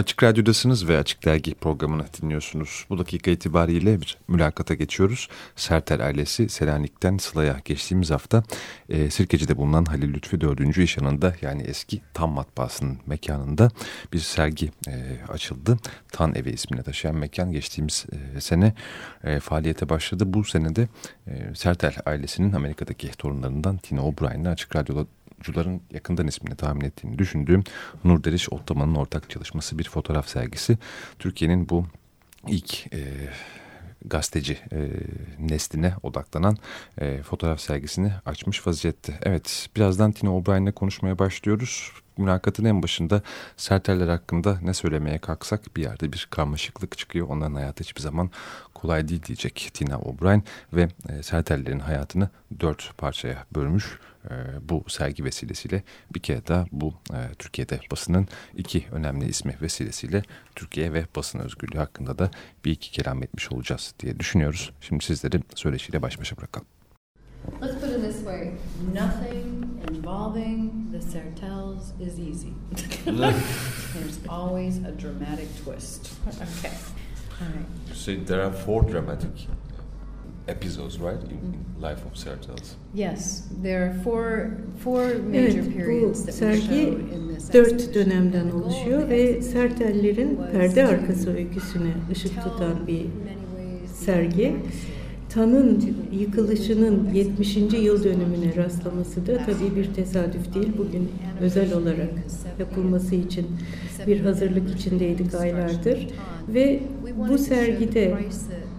Açık Radyo'dasınız ve Açık Dergi programını dinliyorsunuz. Bu dakika itibariyle bir mülakata geçiyoruz. Sertel ailesi Selanik'ten Sıla'ya geçtiğimiz hafta e, Sirkeci'de bulunan Halil Lütfi 4. iş yanında yani eski Tam Matbaası'nın mekanında bir sergi e, açıldı. Tan Evi ismini taşıyan mekan geçtiğimiz e, sene e, faaliyete başladı. Bu senede e, Sertel ailesinin Amerika'daki torunlarından Tina O'Brien'le Açık Radyo'da fotoğrafçıların yakından ismini tahmin ettiğini düşündüğüm Nur Deriş Ottoman'ın ortak çalışması bir fotoğraf sergisi. Türkiye'nin bu ilk e, gazeteci e, nesline odaklanan e, fotoğraf sergisini açmış vaziyette. Evet birazdan Tina O'Brien'le konuşmaya başlıyoruz. Mülakatın en başında Serteller hakkında ne söylemeye kalksak bir yerde bir karmaşıklık çıkıyor. Onların hayatı hiçbir zaman kolay değil diyecek Tina O'Brien ve e, Sertellerin hayatını dört parçaya bölmüş. E, bu sergi vesilesiyle bir kere daha bu e, Türkiye'de basının iki önemli ismi vesilesiyle Türkiye ve basın özgürlüğü hakkında da bir iki kelam etmiş olacağız diye düşünüyoruz. Şimdi sizleri söyleşiyle baş başa bırakalım. Let's put it this way. Nothing involving the Sertels is easy. There's always a dramatic twist. Okay. All right. You say there are four dramatic episodes, right, in, in life of Sertels? Yes, there are four four major evet, periods bu sergi dört dönemden oluşuyor ve Sertellerin perde arkası öyküsüne ışık tutan bir sergi. Tan'ın yıkılışının 70. yıl dönümüne rastlaması da tabii bir tesadüf değil. Bugün özel olarak yapılması için bir hazırlık içindeydik aylardır. Ve bu sergide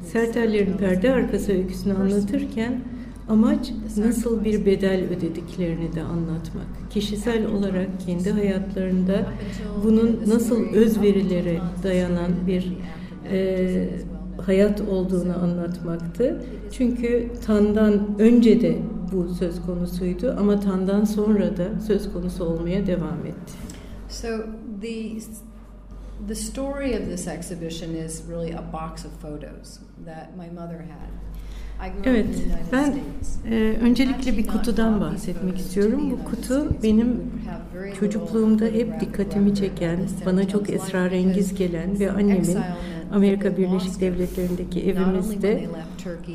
Sertellerin perde arkası öyküsünü anlatırken amaç nasıl bir bedel ödediklerini de anlatmak. Kişisel olarak kendi hayatlarında bunun nasıl özverilere dayanan bir e, hayat olduğunu anlatmaktı. Çünkü Tan'dan önce de bu söz konusuydu ama Tan'dan sonra da söz konusu olmaya devam etti. So the the story of this exhibition is really a box of photos that my mother had. Evet, ben e, öncelikle bir kutudan bahsetmek istiyorum. Bu kutu benim çocukluğumda hep dikkatimi çeken, bana çok esrarengiz gelen ve annemin Amerika Birleşik Devletleri'ndeki evimizde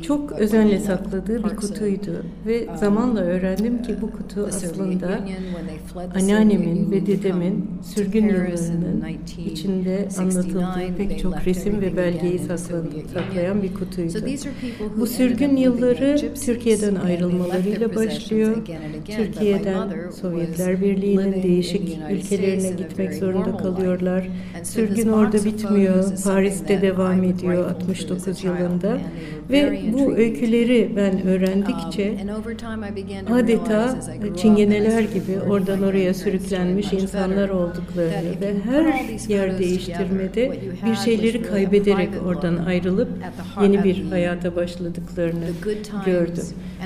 çok özenle sakladığı bir kutuydu. Ve zamanla öğrendim ki bu kutu aslında anneannemin ve dedemin sürgün yıllarının içinde anlatıldığı pek çok resim ve belgeyi saklayan bir kutuydu. Bu sürgün yılları Türkiye'den ayrılmalarıyla başlıyor. Türkiye'den Sovyetler Birliği'nin değişik ülkelerine gitmek zorunda kalıyorlar. Sürgün orada bitmiyor. Paris de devam ediyor 69 yılında ve bu öyküleri ben öğrendikçe um, adeta çingeneler gibi oradan oraya sürüklenmiş insanlar olduklarını ve her yer değiştirmede bir şeyleri kaybederek oradan ayrılıp yeni bir hayata başladıklarını gördüm.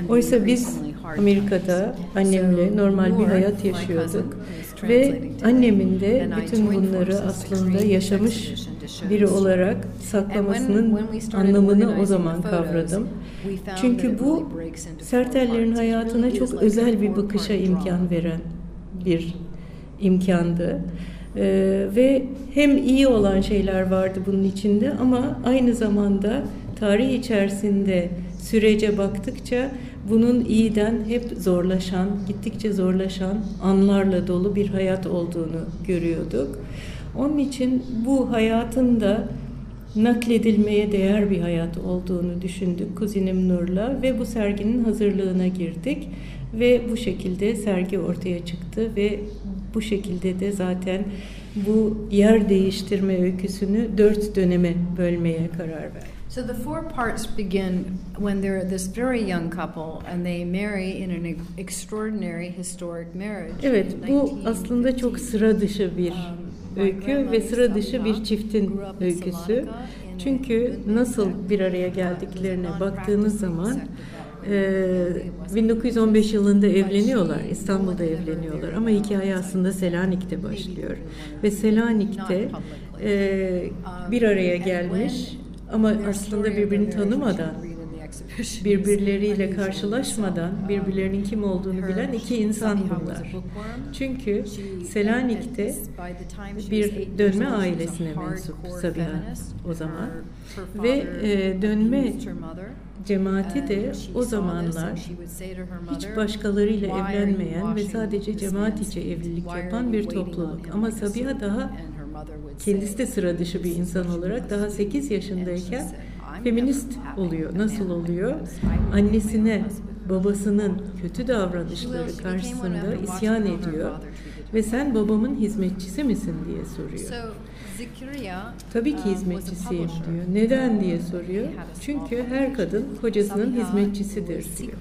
Oysa biz Amerika'da annemle normal bir hayat yaşıyorduk ve annemin de bütün bunları aslında yaşamış biri olarak saklamasının anlamını o zaman kavradım. Çünkü bu Sertellerin hayatına çok özel bir bakışa imkan veren bir imkandı. Ee, ve hem iyi olan şeyler vardı bunun içinde ama aynı zamanda tarih içerisinde sürece baktıkça bunun iyiden hep zorlaşan, gittikçe zorlaşan anlarla dolu bir hayat olduğunu görüyorduk. Onun için bu hayatın da nakledilmeye değer bir hayat olduğunu düşündük kuzinim Nur'la ve bu serginin hazırlığına girdik ve bu şekilde sergi ortaya çıktı ve bu şekilde de zaten bu yer değiştirme öyküsünü dört döneme bölmeye karar verdik. So the four parts begin when they're this very young couple and they marry in an extraordinary historic marriage. Evet, bu aslında çok sıra dışı bir um, öykü ve sıra dışı bir çiftin öyküsü. Çünkü nasıl bir araya geldiklerine baktığınız zaman 1915 yılında evleniyorlar, İstanbul'da evleniyorlar ama hikaye aslında Selanik'te başlıyor. Ve Selanik'te bir araya gelmiş ama aslında birbirini tanımadan birbirleriyle karşılaşmadan birbirlerinin kim olduğunu bilen iki insan bunlar. Çünkü Selanik'te bir dönme ailesine mensup Sabiha o zaman ve e, dönme cemaati de o zamanlar hiç başkalarıyla evlenmeyen ve sadece cemaat içi evlilik yapan bir topluluk. Ama Sabiha daha kendisi de sıra dışı bir insan olarak daha 8 yaşındayken feminist oluyor. Nasıl oluyor? Annesine, babasının kötü davranışları karşısında isyan ediyor ve sen babamın hizmetçisi misin diye soruyor. Tabii ki hizmetçisiyim diyor. Neden diye soruyor. Çünkü her kadın kocasının hizmetçisidir diyor.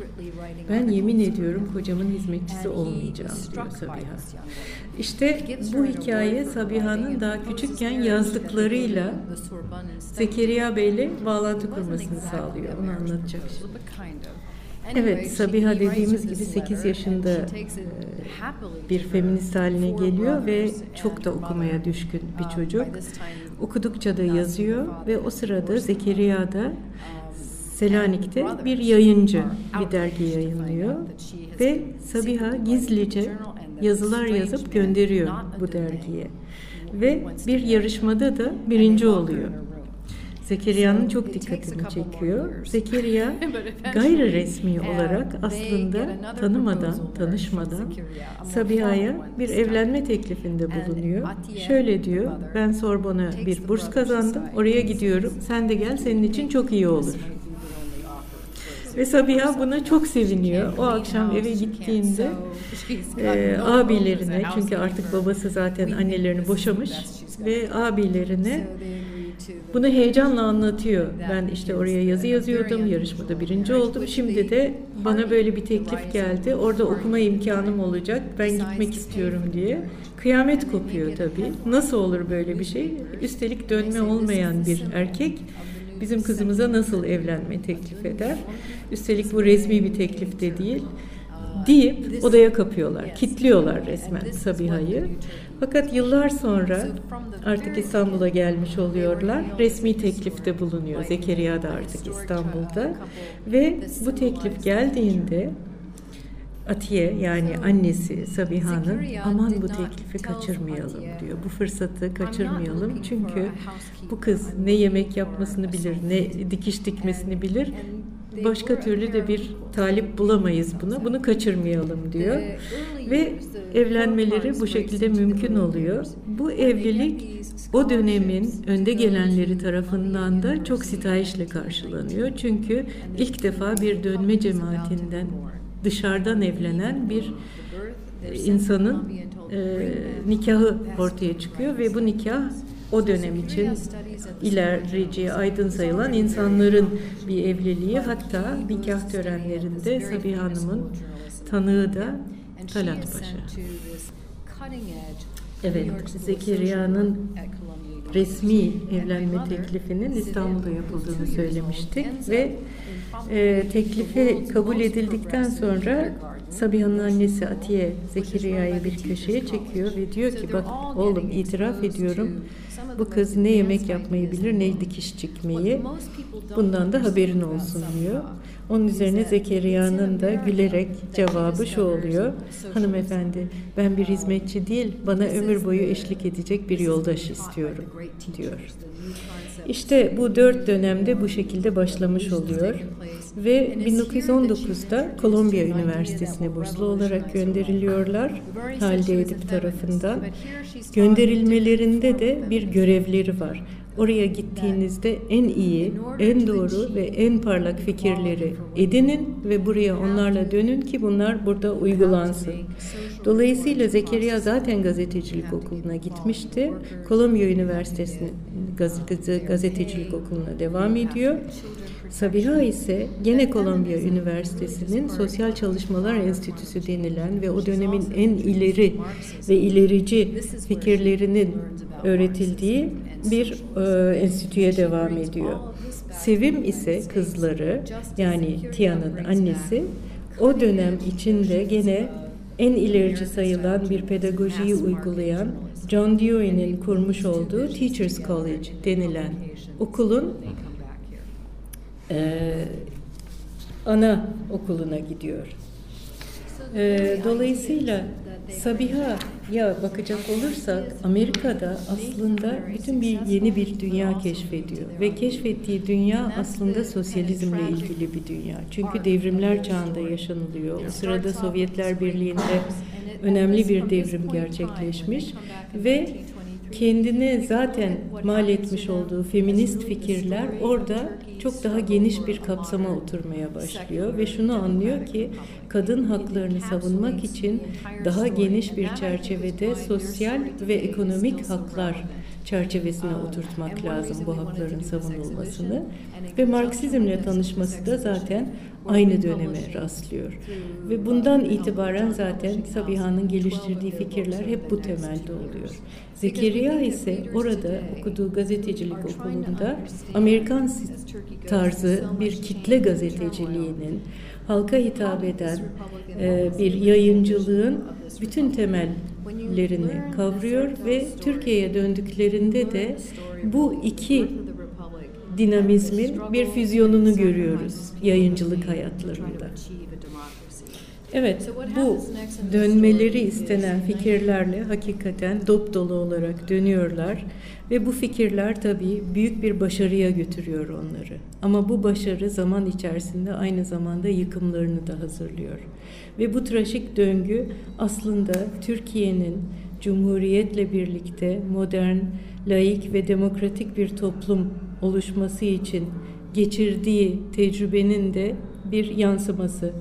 Ben yemin ediyorum kocamın hizmetçisi olmayacağım diyor Sabiha. İşte bu hikaye Sabiha'nın daha küçükken yazdıklarıyla Zekeriya Bey'le bağlantı kurmasını sağlıyor. Onu anlatacak şimdi. Evet, Sabiha dediğimiz gibi 8 yaşında bir feminist haline geliyor ve çok da okumaya düşkün bir um, çocuk. Okudukça da yazıyor ve o sırada Zekeriya da um, Selanik'te bir yayıncı bir dergi yayınlıyor ve Sabiha gizlice yazılar yazıp gönderiyor bu dergiye ve bir yarışmada da birinci oluyor. Zekeriya'nın çok dikkatini çekiyor. Zekeriya gayri resmi olarak aslında tanımadan, tanışmadan Sabiha'ya bir evlenme teklifinde bulunuyor. Şöyle diyor, ben Sorbon'a bir burs kazandım, oraya gidiyorum, sen de gel senin için çok iyi olur. Ve Sabiha buna çok seviniyor. O akşam eve gittiğinde e, abilerine, çünkü artık babası zaten annelerini boşamış ve abilerine bunu heyecanla anlatıyor. Ben işte oraya yazı yazıyordum, yarışmada birinci oldum. Şimdi de bana böyle bir teklif geldi. Orada okuma imkanım olacak. Ben gitmek istiyorum diye. Kıyamet kopuyor tabii. Nasıl olur böyle bir şey? Üstelik dönme olmayan bir erkek bizim kızımıza nasıl evlenme teklif eder? Üstelik bu resmi bir teklif de değil deyip odaya kapıyorlar, kitliyorlar resmen Sabiha'yı. Fakat yıllar sonra artık İstanbul'a gelmiş oluyorlar. Resmi teklifte bulunuyor. Zekeriya da artık İstanbul'da. Ve bu teklif geldiğinde Atiye yani annesi Sabiha'nın aman bu teklifi kaçırmayalım diyor. Bu fırsatı kaçırmayalım. Çünkü bu kız ne yemek yapmasını bilir, ne dikiş dikmesini bilir başka türlü de bir talip bulamayız buna. Bunu kaçırmayalım diyor. Ve evlenmeleri bu şekilde mümkün oluyor. Bu evlilik o dönemin önde gelenleri tarafından da çok sitayişle karşılanıyor. Çünkü ilk defa bir dönme cemaatinden dışarıdan evlenen bir insanın e, nikahı ortaya çıkıyor ve bu nikah o dönem için ilerici, aydın sayılan insanların bir evliliği. Hatta nikah törenlerinde Sabiha Hanım'ın tanığı da Talat Paşa. Evet, Zekeriya'nın resmi evlenme teklifinin İstanbul'da yapıldığını söylemiştik ve e, teklifi kabul edildikten sonra Sabiha'nın annesi Atiye Zekeriya'yı bir köşeye çekiyor ve diyor ki bak oğlum itiraf ediyorum bu kız ne yemek yapmayı bilir ne dikiş çıkmayı. Bundan da haberin olsun diyor. Onun üzerine Zekeriya'nın da gülerek cevabı şu oluyor. Hanımefendi ben bir hizmetçi değil bana ömür boyu eşlik edecek bir yoldaş istiyorum diyor. İşte bu dört dönemde bu şekilde başlamış oluyor ve 1919'da Kolombiya Üniversitesi'ne burslu olarak gönderiliyorlar Halide Edip tarafından. Gönderilmelerinde de bir görevleri var. Oraya gittiğinizde en iyi, en doğru ve en parlak fikirleri edinin ve buraya onlarla dönün ki bunlar burada uygulansın. Dolayısıyla Zekeriya zaten gazetecilik okuluna gitmişti. Kolombiya Üniversitesi'nin gazetecilik okuluna devam ediyor. Sabiha ise gene Kolombiya Üniversitesi'nin Sosyal Çalışmalar Enstitüsü denilen ve o dönemin en ileri ve ilerici fikirlerinin öğretildiği bir e, enstitüye devam ediyor. Sevim ise kızları yani Tia'nın annesi o dönem içinde gene en ilerici sayılan bir pedagojiyi uygulayan John Dewey'nin kurmuş olduğu Teachers College denilen okulun e, ana okuluna gidiyor. Ee, dolayısıyla Sabiha'ya bakacak olursak Amerika'da aslında bütün bir yeni bir dünya keşfediyor ve keşfettiği dünya aslında sosyalizmle ilgili bir dünya. Çünkü devrimler çağında yaşanılıyor. O sırada Sovyetler Birliği'nde önemli bir devrim gerçekleşmiş ve kendine zaten mal etmiş olduğu feminist fikirler orada çok daha geniş bir kapsama oturmaya başlıyor ve şunu anlıyor ki kadın haklarını savunmak için daha geniş bir çerçevede sosyal ve ekonomik haklar çerçevesine oturtmak lazım bu hakların savunulmasını ve Marksizmle tanışması da zaten aynı döneme rastlıyor. Ve bundan itibaren zaten Sabiha'nın geliştirdiği fikirler hep bu temelde oluyor. Zekeriya ise orada okuduğu gazetecilik okulunda Amerikan tarzı bir kitle gazeteciliğinin halka hitap eden e, bir yayıncılığın bütün temellerini kavruyor ve Türkiye'ye döndüklerinde de bu iki dinamizmin bir füzyonunu görüyoruz yayıncılık hayatlarında. Evet, bu dönmeleri istenen fikirlerle hakikaten dop dolu olarak dönüyorlar ve bu fikirler tabii büyük bir başarıya götürüyor onları. Ama bu başarı zaman içerisinde aynı zamanda yıkımlarını da hazırlıyor. Ve bu trajik döngü aslında Türkiye'nin Cumhuriyetle birlikte modern, laik ve demokratik bir toplum oluşması için geçirdiği tecrübenin de bir yansıması.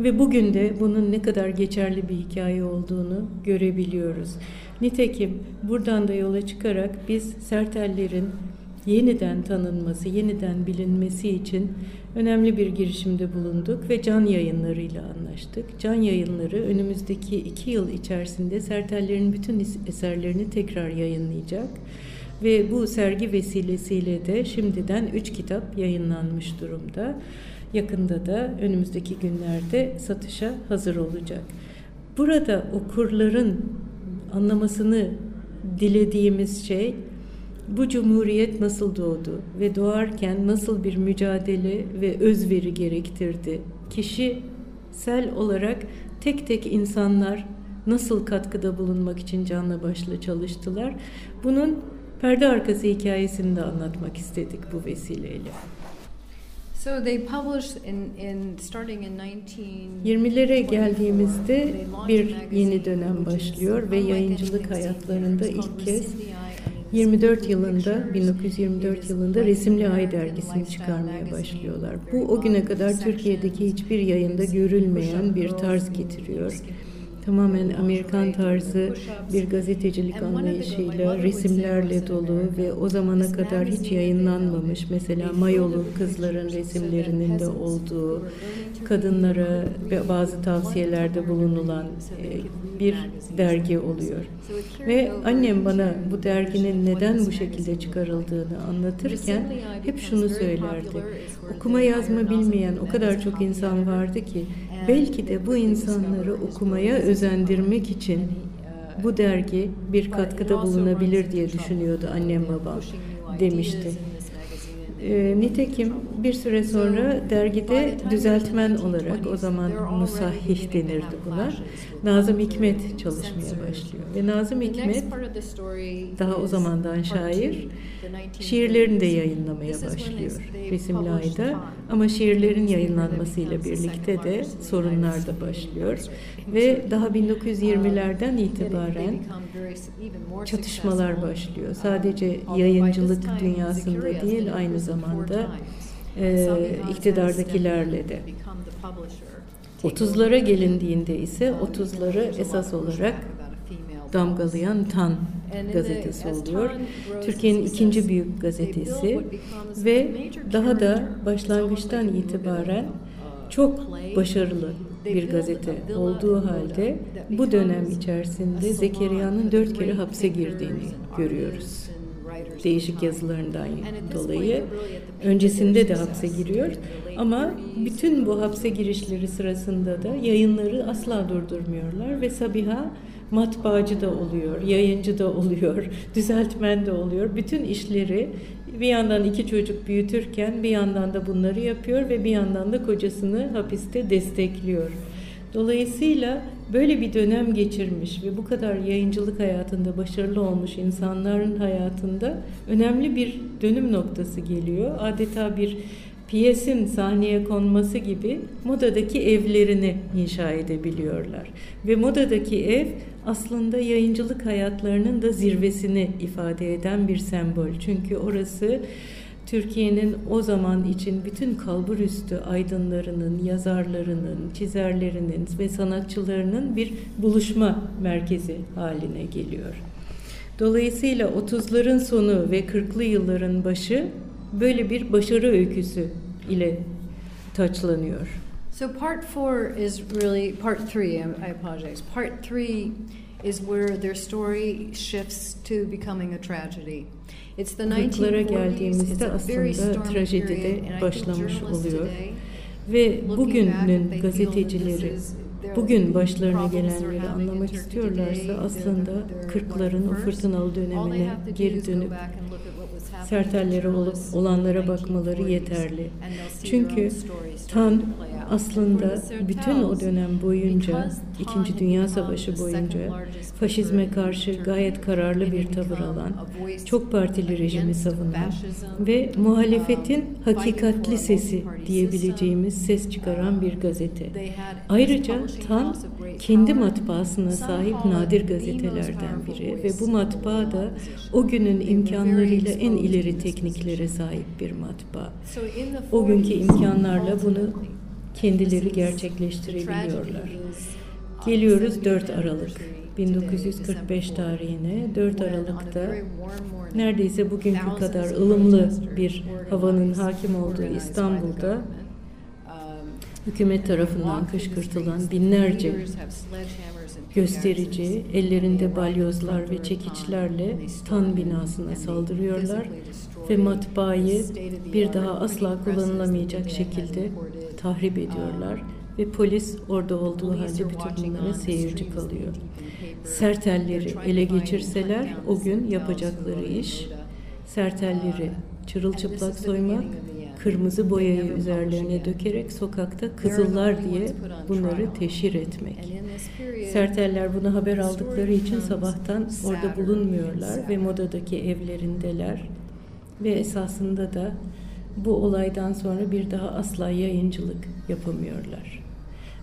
Ve bugün de bunun ne kadar geçerli bir hikaye olduğunu görebiliyoruz. Nitekim buradan da yola çıkarak biz Serteller'in yeniden tanınması, yeniden bilinmesi için önemli bir girişimde bulunduk ve Can Yayınları anlaştık. Can Yayınları önümüzdeki iki yıl içerisinde Serteller'in bütün eserlerini tekrar yayınlayacak. Ve bu sergi vesilesiyle de şimdiden üç kitap yayınlanmış durumda. Yakında da önümüzdeki günlerde satışa hazır olacak. Burada okurların anlamasını dilediğimiz şey bu cumhuriyet nasıl doğdu ve doğarken nasıl bir mücadele ve özveri gerektirdi? Kişisel olarak tek tek insanlar nasıl katkıda bulunmak için canla başla çalıştılar? Bunun perde arkası hikayesini de anlatmak istedik bu vesileyle. So they published in, in starting in 20'lere geldiğimizde bir yeni dönem başlıyor ve yayıncılık hayatlarında ilk kez 24 yılında 1924 yılında Resimli Ay dergisini çıkarmaya başlıyorlar. Bu o güne kadar Türkiye'deki hiçbir yayında görülmeyen bir tarz getiriyor tamamen Amerikan tarzı bir gazetecilik anlayışıyla, resimlerle dolu ve o zamana kadar hiç yayınlanmamış mesela Mayolu kızların resimlerinin de olduğu, kadınlara bazı tavsiyelerde bulunulan e, bir dergi oluyor. Ve annem bana bu derginin neden bu şekilde çıkarıldığını anlatırken hep şunu söylerdi. Okuma yazma bilmeyen o kadar çok insan vardı ki belki de bu insanları okumaya özendirmek için bu dergi bir katkıda bulunabilir diye düşünüyordu annem babam demişti. E, nitekim bir süre sonra dergide düzeltmen olarak o zaman musahih denirdi buna. Nazım Hikmet çalışmaya başlıyor. Ve Nazım Hikmet daha o zamandan şair şiirlerini de yayınlamaya başlıyor Resimli Ay'da. Ama şiirlerin yayınlanmasıyla birlikte de sorunlar da başlıyor. Ve daha 1920'lerden itibaren çatışmalar başlıyor. Sadece yayıncılık dünyasında değil aynı zamanda e, iktidardakilerle de. 30'lara gelindiğinde ise 30'ları esas olarak damgalayan Tan gazetesi oluyor. Türkiye'nin ikinci büyük gazetesi ve daha da başlangıçtan itibaren çok başarılı bir gazete olduğu halde bu dönem içerisinde Zekeriya'nın dört kere hapse girdiğini görüyoruz. Değişik yazılarından dolayı. Öncesinde de hapse giriyor ama bütün bu hapse girişleri sırasında da yayınları asla durdurmuyorlar ve Sabiha matbaacı da oluyor, yayıncı da oluyor, düzeltmen de oluyor. Bütün işleri bir yandan iki çocuk büyütürken bir yandan da bunları yapıyor ve bir yandan da kocasını hapiste destekliyor. Dolayısıyla böyle bir dönem geçirmiş ve bu kadar yayıncılık hayatında başarılı olmuş insanların hayatında önemli bir dönüm noktası geliyor. Adeta bir piyesin sahneye konması gibi modadaki evlerini inşa edebiliyorlar. Ve modadaki ev aslında yayıncılık hayatlarının da zirvesini ifade eden bir sembol. Çünkü orası Türkiye'nin o zaman için bütün kalburüstü aydınlarının, yazarlarının, çizerlerinin ve sanatçılarının bir buluşma merkezi haline geliyor. Dolayısıyla 30'ların sonu ve 40'lı yılların başı böyle bir başarı öyküsü ile taçlanıyor. So part four is really part three. I apologize. Part three is where their story shifts to becoming a tragedy. It's the 1940s. geldiğimizde aslında trajedide başlamış oluyor. Ve bugünün gazetecileri bugün başlarına gelenleri anlamak istiyorlarsa aslında 40'ların o fırtınalı dönemine geri dönüp sertelleri olanlara bakmaları yeterli. Çünkü Tan aslında bütün o dönem boyunca, İkinci Dünya Savaşı boyunca faşizme karşı gayet kararlı bir tavır alan, çok partili rejimi savunan ve muhalefetin hakikatli sesi diyebileceğimiz ses çıkaran bir gazete. Ayrıca Tan kendi matbaasına sahip nadir gazetelerden biri ve bu matbaa da o günün imkanlarıyla en ileri tekniklere sahip bir matbaa. O günkü imkanlarla bunu kendileri gerçekleştirebiliyorlar. Geliyoruz 4 Aralık 1945 tarihine 4 Aralık'ta neredeyse bugünkü kadar ılımlı bir havanın hakim olduğu İstanbul'da hükümet tarafından kışkırtılan binlerce gösterici ellerinde balyozlar ve çekiçlerle tan binasına saldırıyorlar ve matbaayı bir daha asla kullanılamayacak şekilde tahrip ediyorlar ve polis orada olduğu halde bütün bunlara seyirci kalıyor. Sertelleri ele geçirseler o gün yapacakları iş sertelleri çırılçıplak soymak, kırmızı boyayı üzerlerine dökerek sokakta kızıllar diye bunları teşhir etmek. Serteller bunu haber aldıkları için sabahtan orada bulunmuyorlar ve modadaki evlerindeler ve esasında da bu olaydan sonra bir daha asla yayıncılık yapamıyorlar.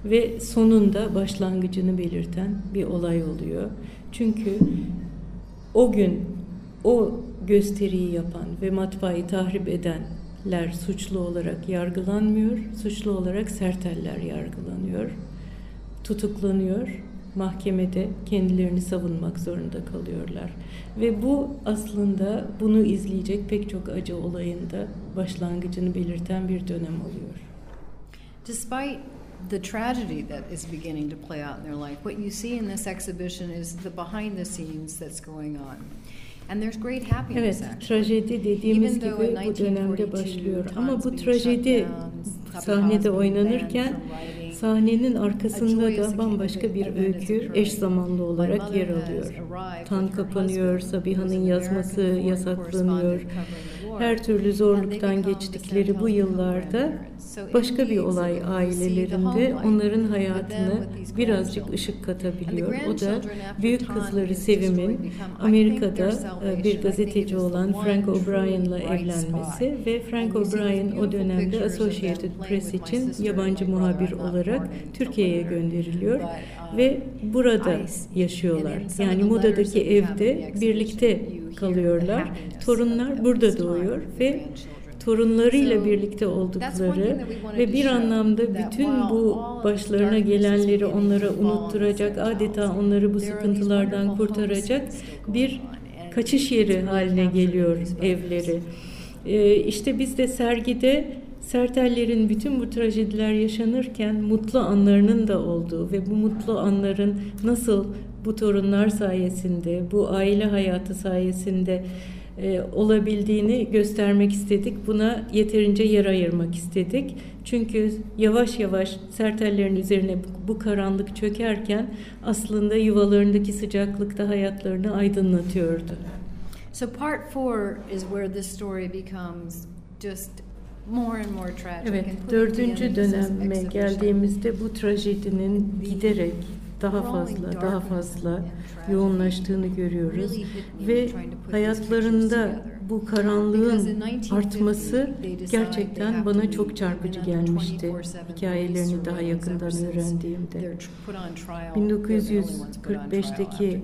Ve sonunda başlangıcını belirten bir olay oluyor. Çünkü o gün o gösteriyi yapan ve matbaayı tahrip edenler suçlu olarak yargılanmıyor, suçlu olarak serteller yargılanıyor, tutuklanıyor mahkemede kendilerini savunmak zorunda kalıyorlar. Ve bu aslında bunu izleyecek pek çok acı olayında başlangıcını belirten bir dönem oluyor. Despite the tragedy that is beginning to play out in their life, what you see in this exhibition is the behind the scenes that's going on. Evet, trajedi dediğimiz gibi bu dönemde başlıyor. Ama bu trajedi sahnede oynanırken Sahnenin arkasında da bambaşka bir öykü eş zamanlı olarak yer alıyor. Tan kapanıyor, Sabiha'nın yazması yasaklanıyor. Her türlü zorluktan geçtikleri bu yıllarda başka bir olay ailelerinde onların hayatını birazcık ışık katabiliyor. O da büyük kızları Sevim'in Amerika'da e, bir gazeteci olan Frank O'Brien'la evlenmesi ve Frank O'Brien o dönemde Associated Press için yabancı muhabir olarak Türkiye'ye gönderiliyor ve burada yaşıyorlar. Yani Moda'daki evde birlikte kalıyorlar. Torunlar burada doğuyor ve torunlarıyla birlikte oldukları ve bir anlamda bütün bu başlarına gelenleri onlara unutturacak, adeta onları bu sıkıntılardan kurtaracak bir kaçış yeri haline geliyor evleri. Ee, işte biz de sergide Sertellerin bütün bu trajediler yaşanırken mutlu anlarının da olduğu ve bu mutlu anların nasıl bu torunlar sayesinde, bu aile hayatı sayesinde e, olabildiğini göstermek istedik. Buna yeterince yer ayırmak istedik. Çünkü yavaş yavaş sertellerin üzerine bu karanlık çökerken aslında yuvalarındaki sıcaklık da hayatlarını aydınlatıyordu. So part four is where this story becomes just more and more tragic. Evet, dördüncü döneme geldiğimizde bu trajedinin giderek daha fazla, daha fazla yoğunlaştığını görüyoruz ve hayatlarında bu karanlığın artması gerçekten bana çok çarpıcı gelmişti. Hikayelerini daha yakından öğrendiğimde. 1945'teki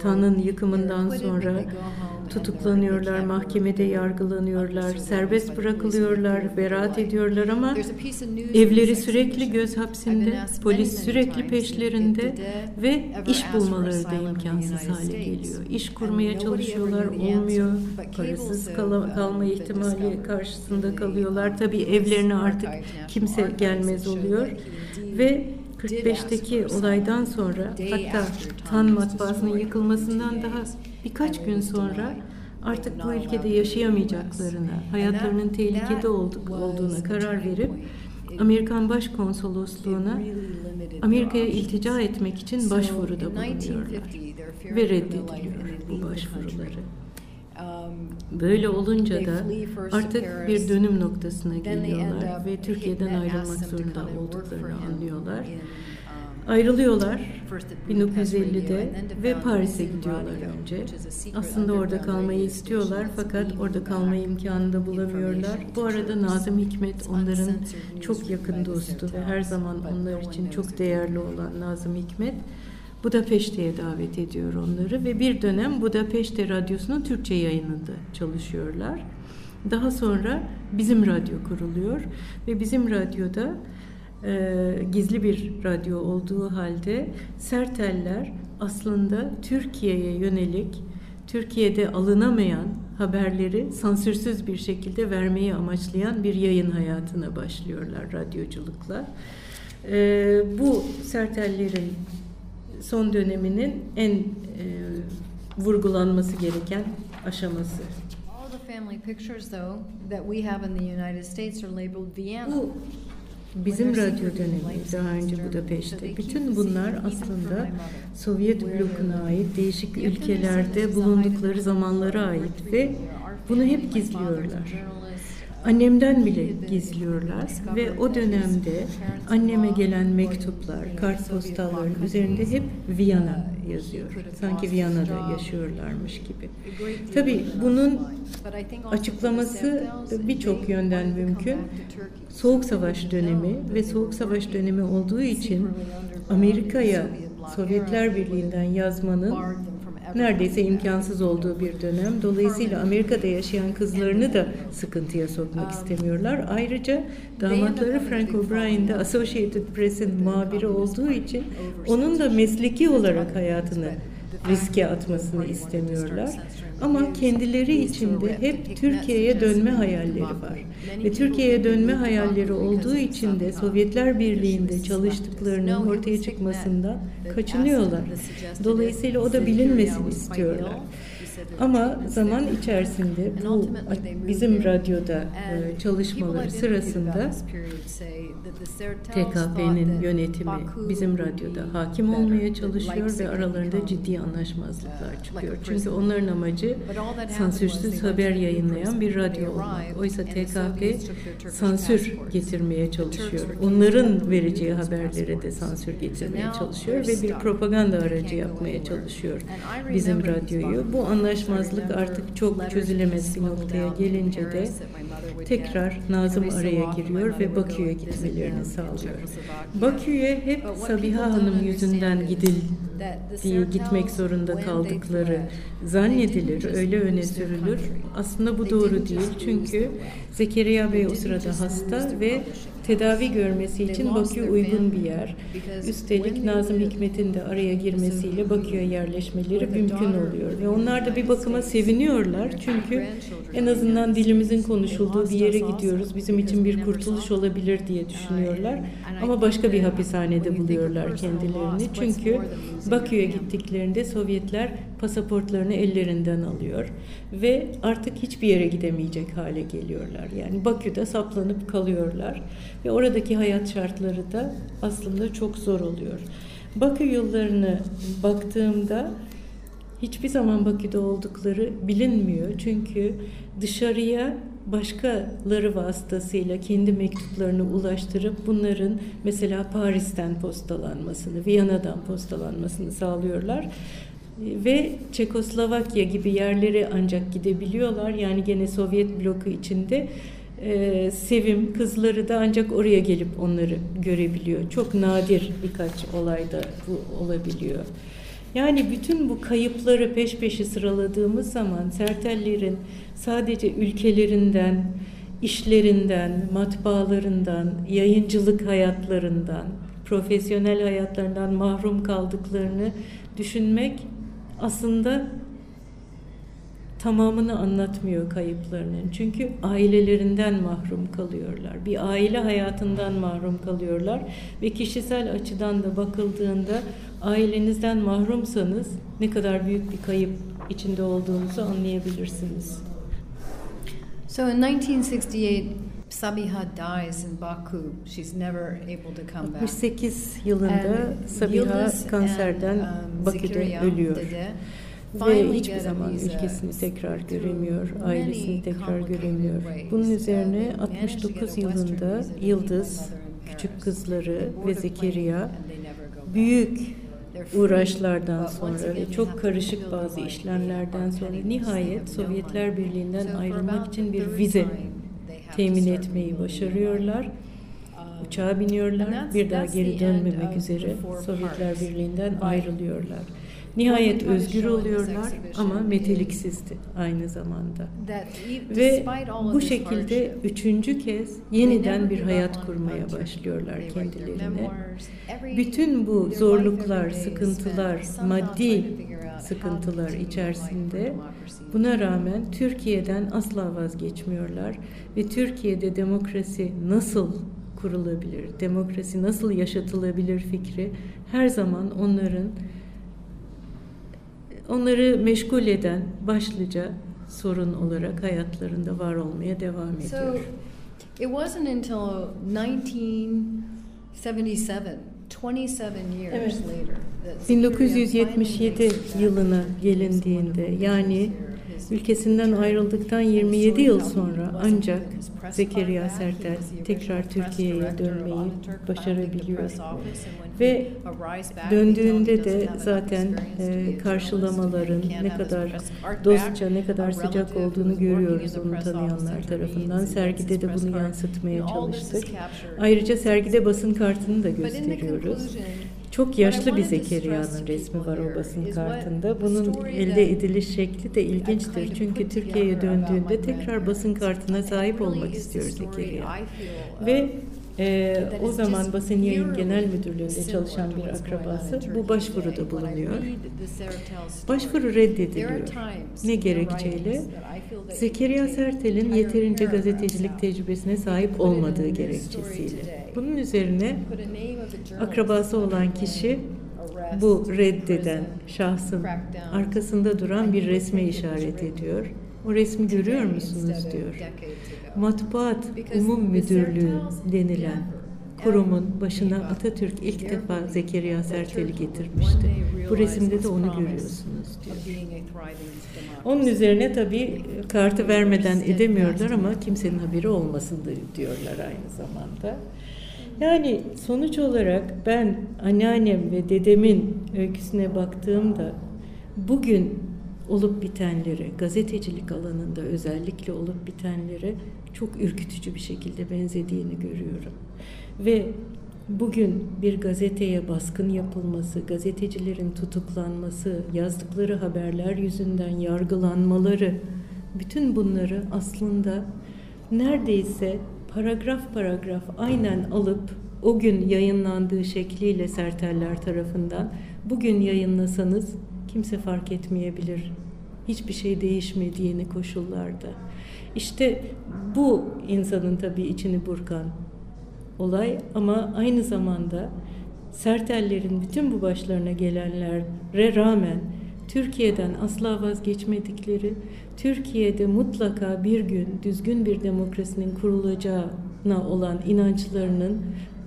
Tan'ın yıkımından sonra tutuklanıyorlar, mahkemede yargılanıyorlar, serbest bırakılıyorlar, beraat ediyorlar ama evleri sürekli göz hapsinde, polis sürekli peşlerinde ve iş bulmaları da imkansız hale geliyor. İş kurmaya çalışıyorlar, olmuyor. Parasız kal kalma ihtimali karşısında kalıyorlar. Tabii evlerine artık kimse gelmez oluyor. Ve 45'teki olaydan sonra hatta Tan matbaasının yıkılmasından daha birkaç gün sonra artık bu ülkede yaşayamayacaklarına, hayatlarının tehlikede olduğuna karar verip Amerikan Başkonsolosluğuna Amerika'ya iltica etmek için başvuruda bulunuyorlar ve reddediliyor bu başvuruları. Böyle olunca da artık bir dönüm noktasına geliyorlar ve Türkiye'den ayrılmak zorunda olduklarını anlıyorlar. Ayrılıyorlar 1950'de ve Paris'e gidiyorlar önce. Aslında orada kalmayı istiyorlar fakat orada kalma imkanı da bulamıyorlar. Bu arada Nazım Hikmet onların çok yakın dostu ve her zaman onlar için çok değerli olan Nazım Hikmet Budapeşte'ye davet ediyor onları ve bir dönem Budapeşte Radyosu'nun Türkçe yayınında çalışıyorlar. Daha sonra bizim radyo kuruluyor ve bizim radyoda e, gizli bir radyo olduğu halde Serteller aslında Türkiye'ye yönelik Türkiye'de alınamayan haberleri sansürsüz bir şekilde vermeyi amaçlayan bir yayın hayatına başlıyorlar radyoculukla. E, bu Sertellerin son döneminin en e, vurgulanması gereken aşaması. Bu bizim radyo dönemi daha önce Budapeşte. Bütün bunlar aslında Sovyet blokuna ait değişik ülkelerde bulundukları zamanlara ait ve bunu hep gizliyorlar. Annemden bile gizliyorlar ve o dönemde anneme gelen mektuplar, kartpostalların üzerinde hep Viyana yazıyor. Sanki Viyana'da yaşıyorlarmış gibi. Tabii bunun açıklaması birçok yönden mümkün. Soğuk Savaş dönemi ve Soğuk Savaş dönemi olduğu için Amerika'ya Sovyetler Birliği'nden yazmanın neredeyse imkansız olduğu bir dönem. Dolayısıyla Amerika'da yaşayan kızlarını da sıkıntıya sokmak istemiyorlar. Ayrıca damatları Frank O'Brien de Associated Press'in muhabiri olduğu için onun da mesleki olarak hayatını riske atmasını istemiyorlar. Ama kendileri içinde hep Türkiye'ye dönme hayalleri var. Ve Türkiye'ye dönme hayalleri olduğu için de Sovyetler Birliği'nde çalıştıklarının ortaya çıkmasından kaçınıyorlar. Dolayısıyla o da bilinmesini istiyorlar. Ama zaman içerisinde bu bizim radyoda e, çalışmaları sırasında TKP'nin yönetimi bizim radyoda hakim olmaya çalışıyor ve aralarında ciddi anlaşmazlıklar çıkıyor. Çünkü onların amacı sansürsüz haber yayınlayan bir radyo olmak. Oysa TKP sansür getirmeye çalışıyor. Onların vereceği haberlere de sansür getirmeye çalışıyor ve bir propaganda aracı yapmaya çalışıyor bizim radyoyu. Bu anlaşmazlık artık çok çözülemez bir noktaya gelince de tekrar Nazım araya giriyor ve Bakü'ye gitmelerini sağlıyor. Bakü'ye hep Sabiha Hanım yüzünden gidil diye gitmek zorunda kaldıkları zannedilir, öyle öne sürülür. Aslında bu doğru değil çünkü Zekeriya Bey o sırada hasta ve tedavi görmesi için Bakü uygun bir yer. Üstelik Nazım Hikmet'in de araya girmesiyle Bakü'ye yerleşmeleri mümkün oluyor. Ve onlar da bir bakıma seviniyorlar çünkü en azından dilimizin konuşulduğu bir yere gidiyoruz. Bizim için bir kurtuluş olabilir diye düşünüyorlar. Ama başka bir hapishanede buluyorlar kendilerini. Çünkü Bakü'ye gittiklerinde Sovyetler pasaportlarını ellerinden alıyor ve artık hiçbir yere gidemeyecek hale geliyorlar. Yani Bakü'de saplanıp kalıyorlar ve oradaki hayat şartları da aslında çok zor oluyor. Bakü yıllarını baktığımda hiçbir zaman Bakü'de oldukları bilinmiyor. Çünkü dışarıya başkaları vasıtasıyla kendi mektuplarını ulaştırıp bunların mesela Paris'ten postalanmasını, Viyana'dan postalanmasını sağlıyorlar. Ve Çekoslovakya gibi yerlere ancak gidebiliyorlar. Yani gene Sovyet bloku içinde e, Sevim kızları da ancak oraya gelip onları görebiliyor. Çok nadir birkaç olayda bu olabiliyor. Yani bütün bu kayıpları peş peşe sıraladığımız zaman Serteller'in sadece ülkelerinden, işlerinden, matbaalarından, yayıncılık hayatlarından, profesyonel hayatlarından mahrum kaldıklarını düşünmek aslında tamamını anlatmıyor kayıplarının. Çünkü ailelerinden mahrum kalıyorlar. Bir aile hayatından mahrum kalıyorlar ve kişisel açıdan da bakıldığında ailenizden mahrumsanız ne kadar büyük bir kayıp içinde olduğunuzu anlayabilirsiniz. So in 1968 Sabiha dies in Baku. She's never able to come back. 68 yılında Sabiha kanserden um, Bakü'de ölüyor. Ve hiçbir zaman ülkesini tekrar göremiyor, ailesini tekrar göremiyor. Bunun üzerine 69 yılında Yıldız, küçük kızları ve Zekeriya büyük uğraşlardan sonra ve çok karışık bazı işlemlerden sonra nihayet Sovyetler Birliği'nden ayrılmak için bir vize temin etmeyi başarıyorlar. Uçağa biniyorlar, bir daha geri dönmemek üzere Sovyetler Birliği'nden ayrılıyorlar. Nihayet özgür oluyorlar ama meteliksizdi aynı zamanda. Ve bu şekilde üçüncü kez yeniden bir hayat kurmaya başlıyorlar kendilerine. Bütün bu zorluklar, sıkıntılar, maddi sıkıntılar içerisinde buna rağmen Türkiye'den asla vazgeçmiyorlar ve Türkiye'de demokrasi nasıl kurulabilir, demokrasi nasıl yaşatılabilir fikri her zaman onların onları meşgul eden başlıca sorun olarak hayatlarında var olmaya devam ediyor. So, it wasn't until 1977 Evet. 1977 yılına gelindiğinde yani ülkesinden ayrıldıktan 27 yıl sonra ancak Zekeriya Sertel tekrar Türkiye'ye dönmeyi başarabiliyor. Ve döndüğünde de zaten e, karşılamaların ne kadar dostça, ne kadar sıcak olduğunu görüyoruz onu tanıyanlar tarafından. Sergide de bunu yansıtmaya çalıştık. Ayrıca sergide basın kartını da gösteriyoruz. Çok yaşlı bir Zekeriya'nın resmi var o basın kartında. Bunun elde ediliş şekli de ilginçtir. Çünkü Türkiye'ye döndüğünde tekrar basın kartına sahip olmak istiyor Zekeriya. Ve ee, o zaman Basın Yayın Genel Müdürlüğü'nde çalışan bir akrabası bu başvuruda bulunuyor. Başvuru reddediliyor. Ne gerekçeyle? Zekeriya Sertel'in yeterince gazetecilik tecrübesine sahip olmadığı gerekçesiyle. Bunun üzerine akrabası olan kişi bu reddeden şahsın arkasında duran bir resme işaret ediyor. O resmi görüyor musunuz diyor. Matbuat Umum Müdürlüğü denilen kurumun başına Atatürk ilk defa Zekeriya Sertel'i getirmişti. Bu resimde de onu görüyorsunuz diyor. Onun üzerine tabii kartı vermeden edemiyorlar ama kimsenin haberi olmasın diyorlar aynı zamanda. Yani sonuç olarak ben anneannem ve dedemin öyküsüne baktığımda bugün olup bitenleri, gazetecilik alanında özellikle olup bitenleri çok ürkütücü bir şekilde benzediğini görüyorum. Ve bugün bir gazeteye baskın yapılması, gazetecilerin tutuklanması, yazdıkları haberler yüzünden yargılanmaları, bütün bunları aslında neredeyse paragraf paragraf aynen alıp o gün yayınlandığı şekliyle Serteller tarafından bugün yayınlasanız kimse fark etmeyebilir. Hiçbir şey değişmediğini koşullarda. İşte bu insanın tabii içini burkan olay ama aynı zamanda Sertellerin bütün bu başlarına gelenlere rağmen Türkiye'den asla vazgeçmedikleri, Türkiye'de mutlaka bir gün düzgün bir demokrasinin kurulacağına olan inançlarının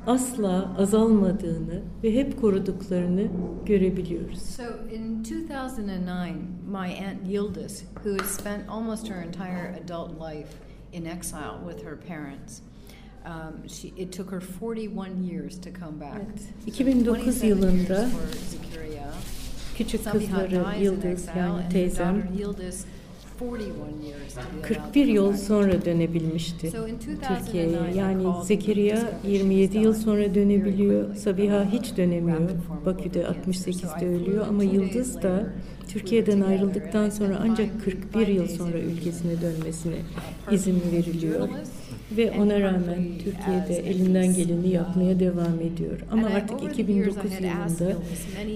asla azalmadığını ve hep koruduklarını görebiliyoruz. So in 2009, my aunt Yildiz, who has spent almost her entire adult life in exile with her parents, um, she, it took her 41 years to come back. Evet. 2009 yılında küçük kızları Yıldız yani teyzem 41 yıl sonra dönebilmişti Türkiye'ye. Yani Zekeriya 27 yıl sonra dönebiliyor. Sabiha hiç dönemiyor. Bakü'de 68'de ölüyor ama Yıldız da Türkiye'den ayrıldıktan sonra ancak 41 yıl sonra ülkesine dönmesine izin veriliyor. Ve ona rağmen Türkiye'de elinden geleni yapmaya devam ediyor. Ama artık 2009 yılında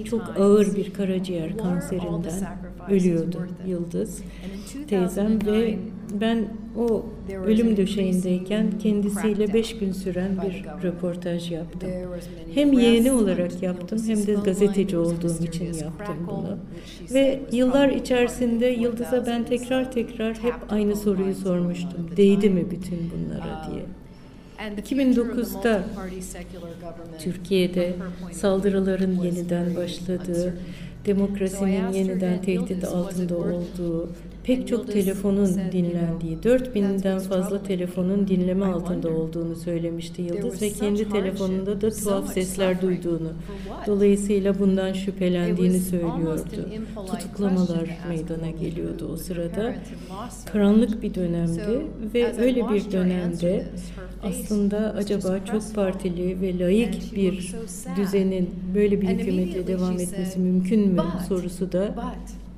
çok ağır bir karaciğer kanserinden ölüyordu Yıldız. Teyzem ve ben o ölüm döşeğindeyken kendisiyle beş gün süren bir röportaj yaptım. Hem yeğeni olarak yaptım hem de gazeteci olduğum için yaptım bunu. Ve yıllar içerisinde Yıldız'a ben tekrar tekrar hep aynı soruyu sormuştum. Değdi mi bütün bunlara diye. 2009'da Türkiye'de saldırıların yeniden başladığı, demokrasinin yeniden tehdit altında olduğu, pek çok telefonun dinlendiği, 4000'den fazla telefonun dinleme altında olduğunu söylemişti Yıldız ve kendi telefonunda da tuhaf sesler duyduğunu, dolayısıyla bundan şüphelendiğini söylüyordu. Tutuklamalar meydana geliyordu o sırada. Karanlık bir dönemdi ve öyle bir dönemde aslında acaba çok partili ve layık bir düzenin böyle bir hükümetle devam etmesi mümkün mü sorusu da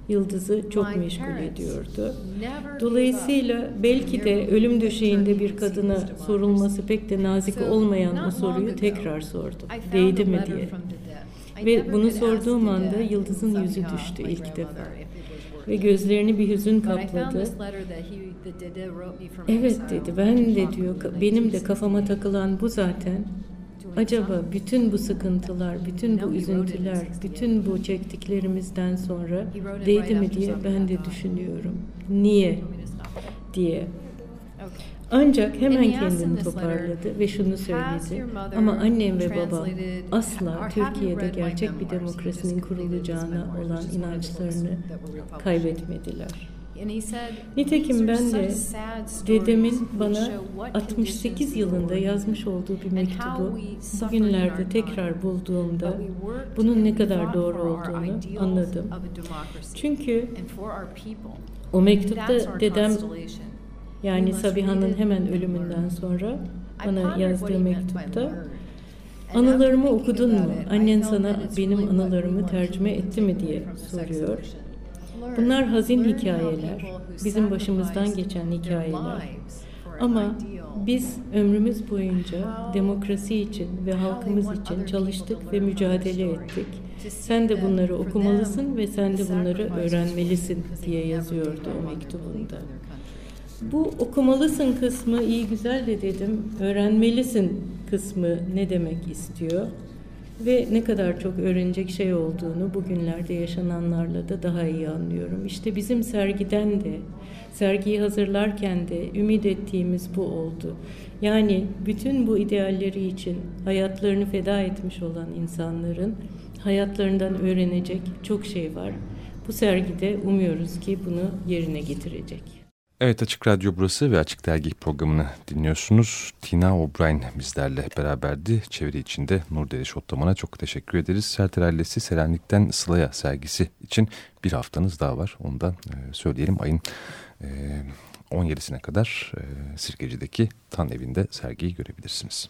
Yıldız'ı çok meşgul ediyordu. Dolayısıyla belki de ölüm döşeğinde bir kadına sorulması pek de nazik olmayan o soruyu tekrar sordu. Değdi mi diye. Ve bunu sorduğum anda Yıldız'ın yüzü düştü ilk defa. Ve gözlerini bir hüzün kapladı. Evet dedi ben de diyor benim de kafama takılan bu zaten. Acaba bütün bu sıkıntılar, bütün bu üzüntüler, bütün bu çektiklerimizden sonra değdi mi diye ben de düşünüyorum. Niye diye. Ancak hemen kendini toparladı ve şunu söyledi. Ama annem ve babam asla Türkiye'de gerçek bir demokrasinin kurulacağına olan inançlarını kaybetmediler. Nitekim ben de dedemin bana 68 yılında yazmış olduğu bir mektubu bugünlerde tekrar bulduğumda bunun ne kadar doğru olduğunu anladım. Çünkü o mektupta dedem yani Sabiha'nın hemen ölümünden sonra bana yazdığı mektupta Anılarımı okudun mu? Annen sana benim anılarımı tercüme etti mi diye soruyor. Bunlar hazin hikayeler, bizim başımızdan geçen hikayeler. Ama biz ömrümüz boyunca demokrasi için ve halkımız için çalıştık ve mücadele ettik. Sen de bunları okumalısın ve sen de bunları öğrenmelisin diye yazıyordu o mektubunda. Bu okumalısın kısmı iyi güzel de dedim. Öğrenmelisin kısmı ne demek istiyor? Ve ne kadar çok öğrenecek şey olduğunu bugünlerde yaşananlarla da daha iyi anlıyorum. İşte bizim sergiden de, sergiyi hazırlarken de ümit ettiğimiz bu oldu. Yani bütün bu idealleri için hayatlarını feda etmiş olan insanların hayatlarından öğrenecek çok şey var. Bu sergide umuyoruz ki bunu yerine getirecek. Evet Açık Radyo burası ve Açık Dergi programını dinliyorsunuz. Tina O'Brien bizlerle beraberdi. Çeviri içinde Nurdeli Ottaman'a çok teşekkür ederiz. Sertel Ailesi Selanik'ten Sıla'ya sergisi için bir haftanız daha var. Onu da e, söyleyelim ayın e, 17'sine kadar e, Sirkeci'deki Tan Evi'nde sergiyi görebilirsiniz.